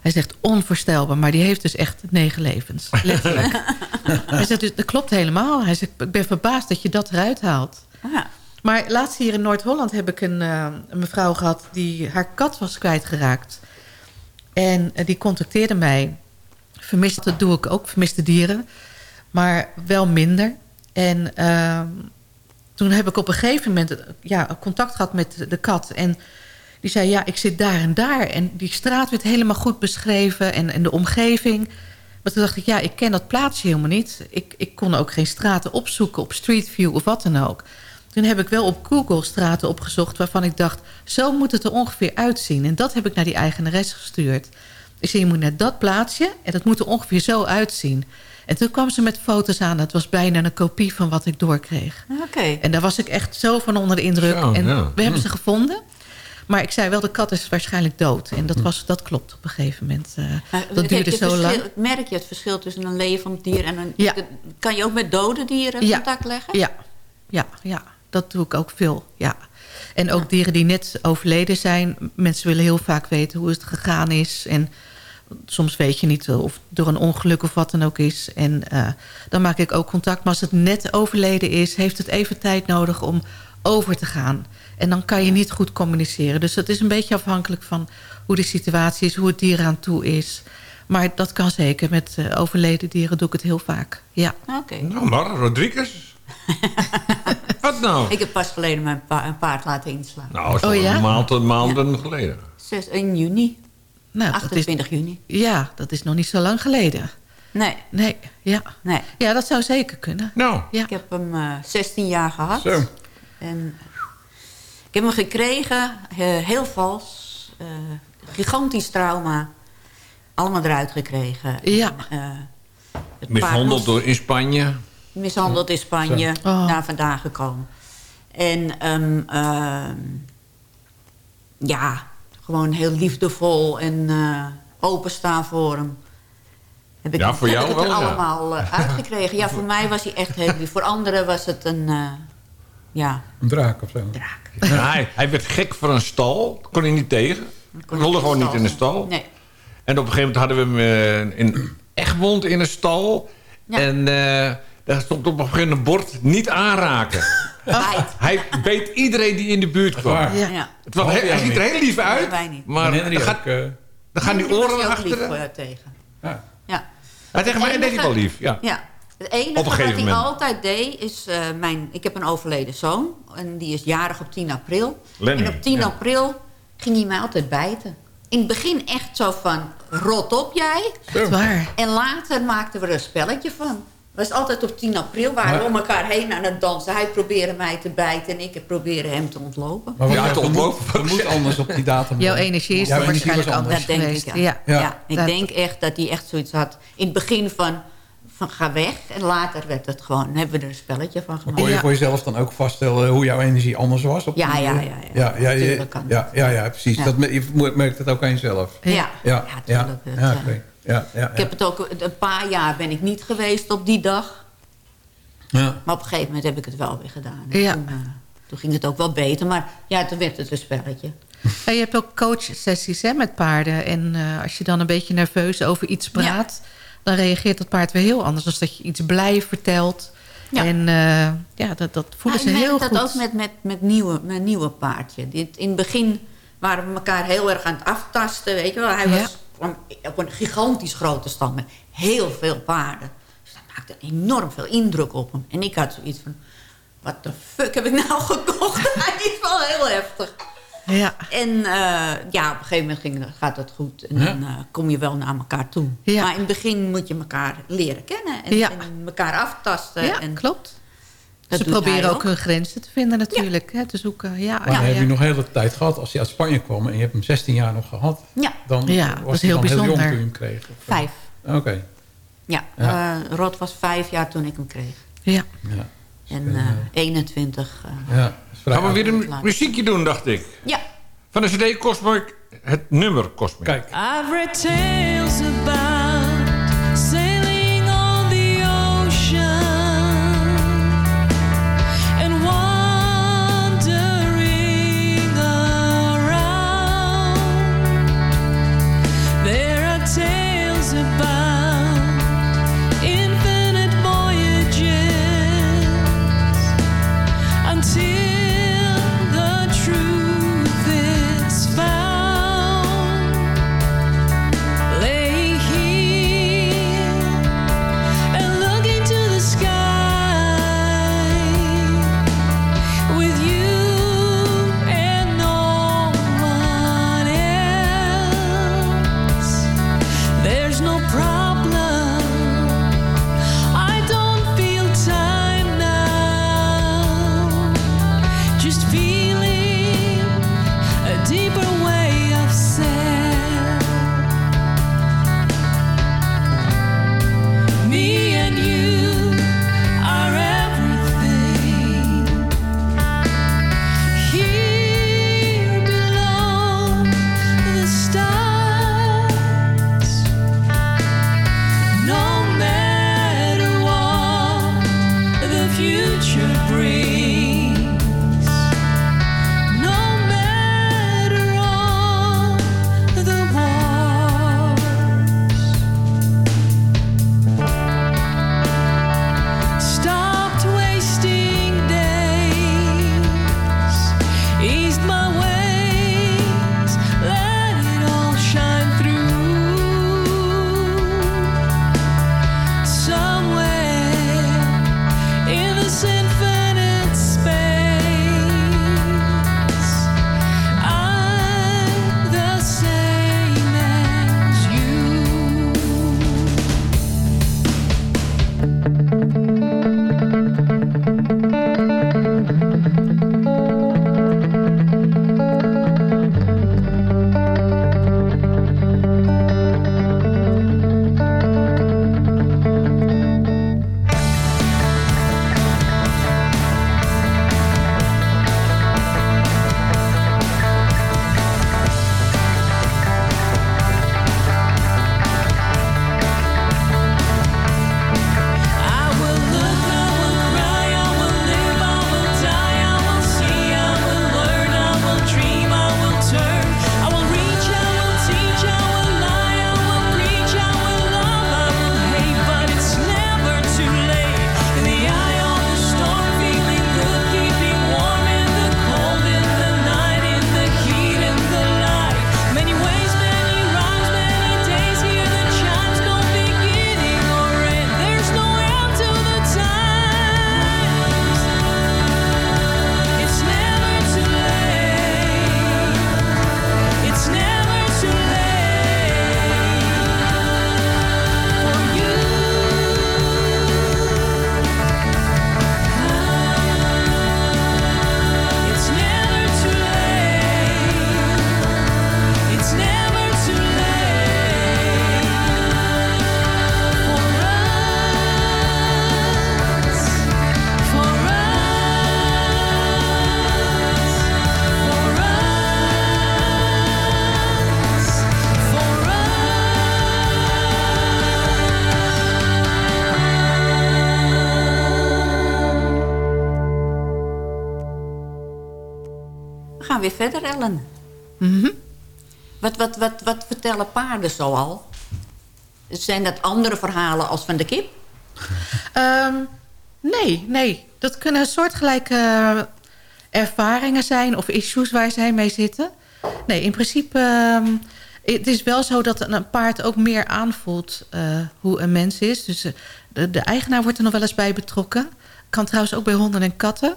Hij zegt, onvoorstelbaar, maar die heeft dus echt negen levens. Letterlijk. hij zegt, dus, dat klopt helemaal. Hij zegt, ik ben verbaasd dat je dat eruit haalt. Ja. Maar laatst hier in Noord-Holland heb ik een, eh, een mevrouw gehad... die haar kat was kwijtgeraakt. En eh, die contacteerde mij. Vermist, dat doe ik ook, vermiste dieren. Maar wel minder. En ehm, toen heb ik op een gegeven moment eh, ja, contact gehad met de kat. En die zei, ja, ik zit daar en daar. En die straat werd helemaal goed beschreven. En, en de omgeving. Maar toen dacht ik, ja, ik ken dat plaatsje helemaal niet. Ik, ik kon ook geen straten opzoeken op Street View of wat dan ook. Toen heb ik wel op Google straten opgezocht... waarvan ik dacht, zo moet het er ongeveer uitzien. En dat heb ik naar die eigenares gestuurd. Ik zei, je moet naar dat plaatsje... en dat moet er ongeveer zo uitzien. En toen kwam ze met foto's aan. Het was bijna een kopie van wat ik doorkreeg. Oké. En daar was ik echt zo van onder de indruk. Zo, en ja. we hebben Hm. ze gevonden. Maar ik zei wel, de kat is waarschijnlijk dood. En dat, was, dat klopt op een gegeven moment. eh, Maar dat duurde zo lang. Merk je het verschil tussen een levend dier en een... Ja. Kan je ook met dode dieren Ja. contact leggen? Ja, ja, ja, dat doe ik ook veel. Ja. En ook dieren die net overleden zijn. Mensen willen heel vaak weten hoe het gegaan is. En soms weet je niet of door een ongeluk of wat dan ook is. En eh, dan maak ik ook contact. Maar als het net overleden is, heeft het even tijd nodig om over te gaan. En dan kan je niet goed communiceren. Dus dat is een beetje afhankelijk van hoe de situatie is, hoe het dier aan toe is. Maar dat kan zeker. Met eh, overleden dieren doe ik het heel vaak. Ja. Oké. Nou, maar Rodriguez. Wat nou? Ik heb pas geleden mijn pa- een paard laten inslaan. Nou, dat is Oh, ja? maand, maanden geleden. Zes- in juni. Nou, dat is, 28 juni. ja, dat is nog niet zo lang geleden. Nee, Nee, ja. nee. Ja, dat zou zeker kunnen. Nou, Ja. Ik heb hem eh 16 jaar gehad. Zo. En ik heb hem gekregen, eh, heel vals. eh, gigantisch trauma. Allemaal eruit gekregen. Ja. En, eh, het mishandeld paard door in Spanje. Mishandeld in Spanje, Oh. naar vandaag gekomen. En ehm, ehm, ja, gewoon heel liefdevol en eh, openstaan voor hem. Heb ik, Ja, voor heb jou ik het wel, allemaal eh, uitgekregen. Ja, voor mij was hij echt heel lief. Voor anderen was het een, eh, ja, Een draak of zo. draak. Ja, hij, hij werd gek voor een stal. Kon hij niet tegen. Kon wilde gewoon niet in de stal. Nee. En op een gegeven moment hadden we hem in Egmond in een stal. Ja. En eh, daar stond op een gegeven moment een bord niet aanraken. Hij beet iedereen die in de buurt kwam. Ja. Ja. Het was Oh, hij ziet er heel lief uit. wij niet. Maar dan, gaat, ook, eh, dan gaan die oren hij ook lief achter. voor tegen. ja. Ja. Hij tegen mij Het deed hij wel lief. Ja. Ja. Het enige Op een gegeven wat hij moment. altijd deed is... eh, mijn, ik heb een overleden zoon. En die is jarig op 10 april. Lenny, en op 10 ja. april ging hij mij altijd bijten. In het begin echt zo van... Rot op jij. Echt waar. En later maakten we er een spelletje van. Het was altijd op 10 april. Waren we Maar- om elkaar heen aan het dansen. Hij probeerde mij te bijten. En ik probeerde hem te ontlopen. Maar Ja, te moet, ontlopen. moet anders op die datum. Jouw energie is Jouw waarschijnlijk anders Dat denk geweest. ik, ja. Ja. Ja. Ja. ik Dat- denk echt dat hij echt zoiets had. In het begin van, van ga weg. En later werd het gewoon, hebben we er een spelletje van Maar gemaakt. kon je Ja. voor jezelf dan ook vaststellen hoe jouw energie anders was? Op Ja, die- ja, ja, ja. ja, ja, ja, ja, ja, ja, precies. Ja. Dat, je merkt het ook aan jezelf. Ja, Ja, ja, ja, tuurlijk. Ja, ja, Ik heb het ook een paar jaar ben ik niet geweest op die dag. ja. Maar op een gegeven moment heb ik het wel weer gedaan. Ja. Toen, eh, toen ging het ook wel beter. Maar ja, toen werd het een spelletje. Ja, je hebt ook coachsessies hè, met paarden. En eh, als je dan een beetje nerveus over iets praat... dan reageert dat paard weer heel anders. Dan dat je iets blij vertelt. Ja. En eh, ja, dat, dat voelen ze ik heel merk goed. dat ook met, met, met nieuwe, met nieuwe paardje. Dit, in het begin waren we elkaar heel erg aan het aftasten. Weet je wel. Hij Ja. was op een gigantisch grote stand met heel veel paarden. Dus dat maakte enorm veel indruk op hem. En ik had zoiets van... Wat de fuck heb ik nou gekocht? Hij is wel heel heftig. Ja. En eh, ja, op een gegeven moment ging, gaat dat goed. En Ja. dan eh, kom je wel naar elkaar toe. Ja. Maar in het begin moet je elkaar leren kennen. En, Ja. en elkaar aftasten. ja, en, klopt. Dat Ze proberen ook hun grenzen te vinden natuurlijk. Hè, te zoeken. Ja, Maar ja, dan heb je nog hele tijd gehad. Als hij uit Spanje kwam en je hebt hem 16 jaar nog gehad. Ja. Dan was hij heel dan heel jong bijzonder. toen je hem kreeg. Of, eh, Vijf. Oké. Ja, Ja. eh, Rod was vijf jaar toen ik hem kreeg. Ja. Ja. En eh 21. eh, Ja, Gaan we weer een muziekje doen, dacht ik. ja. Van de cd Cosmic, het nummer Cosmic. Kijk. I've read tales about weer verder, Ellen. Mhm. Wat, wat, wat, wat vertellen paarden zoal? Zijn dat andere verhalen als van de kip? Ehm, nee, nee. Dat kunnen soortgelijke eh, ervaringen zijn of issues waar zij mee zitten. Nee, in principe... ehm, het is wel zo dat een paard ook meer aanvoelt eh, hoe een mens is. Dus eh, de, de eigenaar wordt er nog wel eens bij betrokken. Kan trouwens ook bij honden en katten.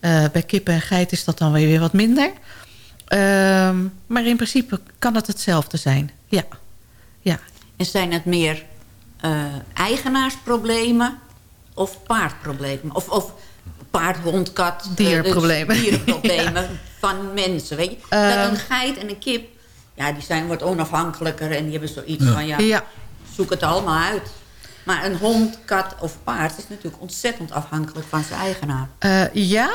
Eh, bij kippen en geit is dat dan weer weer wat minder. Ehm, maar in principe kan het hetzelfde zijn. Ja. ja. En zijn het meer eh, eigenaarsproblemen of paardproblemen? Of, of paard, hond, kat. eh, Dierenproblemen. dus dierenproblemen van mensen, weet je. Ehm. dat een geit en een kip, ja, die zijn wat onafhankelijker... en die hebben zoiets Ja. van, ja, Ja. zoek het allemaal uit. Maar een hond, kat of paard is natuurlijk ontzettend afhankelijk van zijn eigenaar. Eh, ja,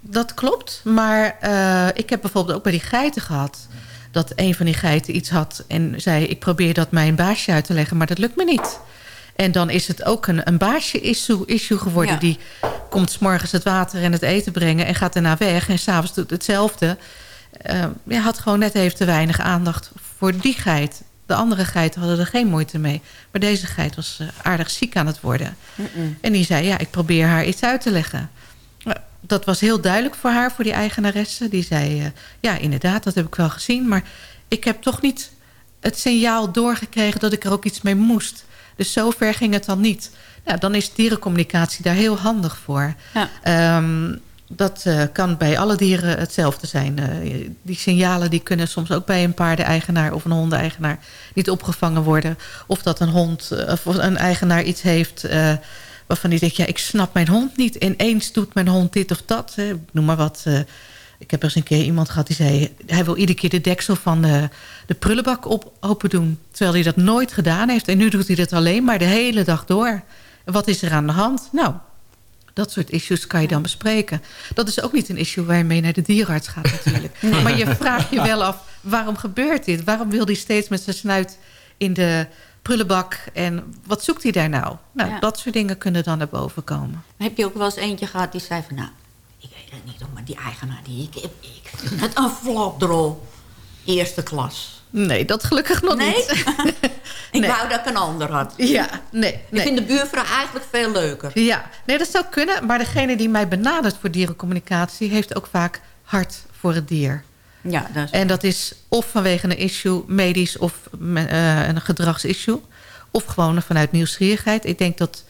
dat klopt. Maar eh, ik heb bijvoorbeeld ook bij die geiten gehad... dat een van die geiten iets had en zei... ik probeer dat mijn baasje uit te leggen, maar dat lukt me niet. En dan is het ook een, een baasje-issue issue geworden. Ja. Die komt 's morgens het water en het eten brengen... en gaat daarna weg en s'avonds doet hetzelfde. Eh, ja, had gewoon net even te weinig aandacht voor die geit. De andere geiten hadden er geen moeite mee. Maar deze geit was eh, aardig ziek aan het worden. En die zei, ja, ik probeer haar iets uit te leggen. Nou, Dat was heel duidelijk voor haar, voor die eigenaresse. Die zei, eh, ja, inderdaad, dat heb ik wel gezien. Maar ik heb toch niet het signaal doorgekregen dat ik er ook iets mee moest. Dus zover ging het dan niet. Nou, dan is dierencommunicatie daar heel handig voor. Ja. Ehm, dat eh, kan bij alle dieren hetzelfde zijn. Eh, die signalen die kunnen soms ook bij een paardeneigenaar of een hondeneigenaar niet opgevangen worden. Of dat een hond eh, of een eigenaar iets heeft waarvan die denkt... ja, ik snap mijn hond niet. Ineens doet mijn hond dit of dat. Hè. Noem maar wat. ik heb eens een keer iemand gehad die zei... hij wil iedere keer de deksel van de, de prullenbak op, open doen. Terwijl hij dat nooit gedaan heeft. En nu doet hij dat alleen maar de hele dag door. Wat is er aan de hand? Nou, dat soort issues kan je dan bespreken. Dat is ook niet een issue waar je mee naar de dierenarts gaat natuurlijk. Maar je vraagt je wel af, waarom gebeurt dit? Waarom wil hij steeds met zijn snuit in de prullenbak? En wat zoekt hij daar nou? Nou, Ja. dat soort dingen kunnen dan naar boven komen. Heb je ook wel eens eentje gehad die zei van... nou, ik weet het niet maar die eigenaar die ik heb... ik vind het een flopdrol. Eerste klas. Nee, dat gelukkig nog Nee? niet. Ik Nee. wou dat ik een ander had. Ja, nee. Ik nee. vind de buurvrouw eigenlijk veel leuker. Ja, nee, dat zou kunnen. Maar degene die mij benadert voor dierencommunicatie... heeft ook vaak hart voor het dier. Ja, dat is... En dat is of vanwege een issue, medisch of eh, een gedragsissue. Of gewoon vanuit nieuwsgierigheid. Ik denk dat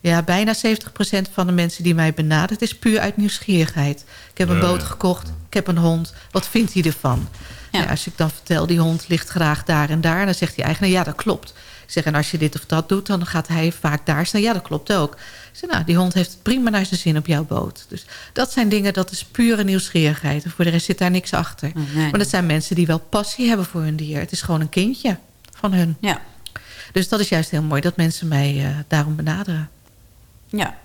ja, bijna 70% van de mensen die mij benadert... is puur uit nieuwsgierigheid. Ik heb een boot gekocht, ik heb een hond. Wat vindt hij ervan? Ja. Als ik dan vertel, die hond ligt graag daar en daar... dan zegt die eigenaar, ja, dat klopt. Ik zeg, en als je dit of dat doet, dan gaat hij vaak daar staan. Ja, dat klopt ook. Ik zeg, nou, die hond heeft het prima naar zijn zin op jouw boot. Dus dat zijn dingen, dat is pure nieuwsgierigheid. En voor de rest zit daar niks achter. nee. Maar dat zijn mensen die wel passie hebben voor hun dier. Het is gewoon een kindje van hun. Ja, Dus dat is juist heel mooi dat mensen mij eh, daarom benaderen. ja.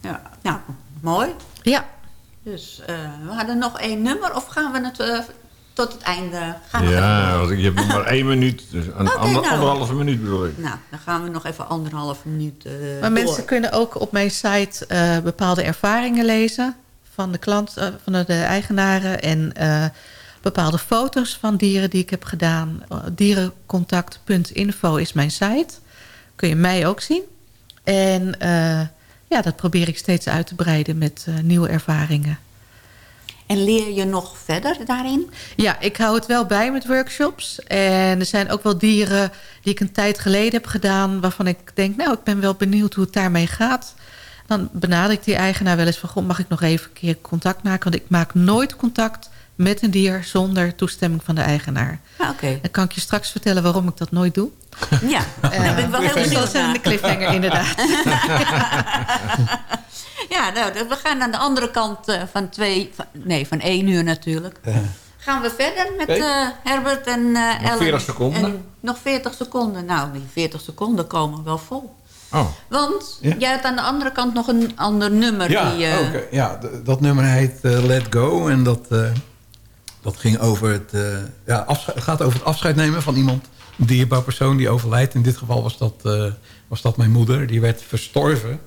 Ja, nou, mooi. Ja, Dus eh, we hadden nog één nummer of gaan we het eh, tot het einde... Gaan we Ja, want je hebt nog maar één minuut. Dus een Oké, ander- nou. anderhalve minuut bedoel ik. Nou, dan gaan we nog even anderhalve minuut eh maar door. mensen kunnen ook op mijn site eh, bepaalde ervaringen lezen... van de klant, eh, van de, de eigenaren... en eh, bepaalde foto's van dieren die ik heb gedaan. Uh, dierencontact.info is mijn site. Kun je mij ook zien. En eh, ja, dat probeer ik steeds uit te breiden met eh, nieuwe ervaringen. En leer je nog verder daarin? Ja, ik hou het wel bij met workshops. En er zijn ook wel dieren die ik een tijd geleden heb gedaan... waarvan ik denk, nou, ik ben wel benieuwd hoe het daarmee gaat. Dan benader ik die eigenaar wel eens van... Goh, mag ik nog even een keer contact maken? Want ik maak nooit contact met een dier zonder toestemming van de eigenaar. Ah, Oké. Dan kan ik je straks vertellen waarom ik dat nooit doe. Ja, daar ben ik wel heel benieuwd dat is een cliffhanger, inderdaad. Ja, nou, we gaan aan de andere kant eh, van twee... Van, nee, van één uur natuurlijk. Gaan we verder met eh, Herbert en eh Nog Ellen. 40 seconden. En nog 40 seconden. Nou, die 40 seconden komen wel vol. Oh. Want Ja? jij hebt aan de andere kant nog een ander nummer. Ja, die, eh, oké. ja dat nummer heet eh, Let Go. En dat, eh, dat ging over het, eh, ja, gaat over het afscheid nemen van iemand. Een dierbaar persoon die overlijdt. In dit geval was dat, eh, was dat mijn moeder. Die werd verstorven.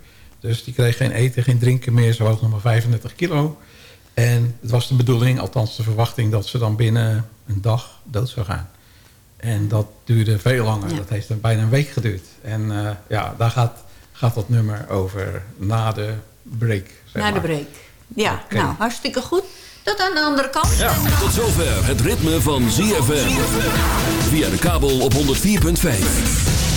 Dus die kreeg geen eten, geen drinken meer. Ze woog nog maar 35 kilo. En het was de bedoeling, althans de verwachting... dat ze dan binnen een dag dood zou gaan. En dat duurde veel langer. Ja. Dat heeft dan bijna een week geduurd. En eh, ja, daar gaat, gaat dat nummer over na de break. Zeg na de break. Ja, nou, hartstikke goed. Tot aan de andere kant. Tot zover het ritme van ZFM. Via de kabel op 104.5.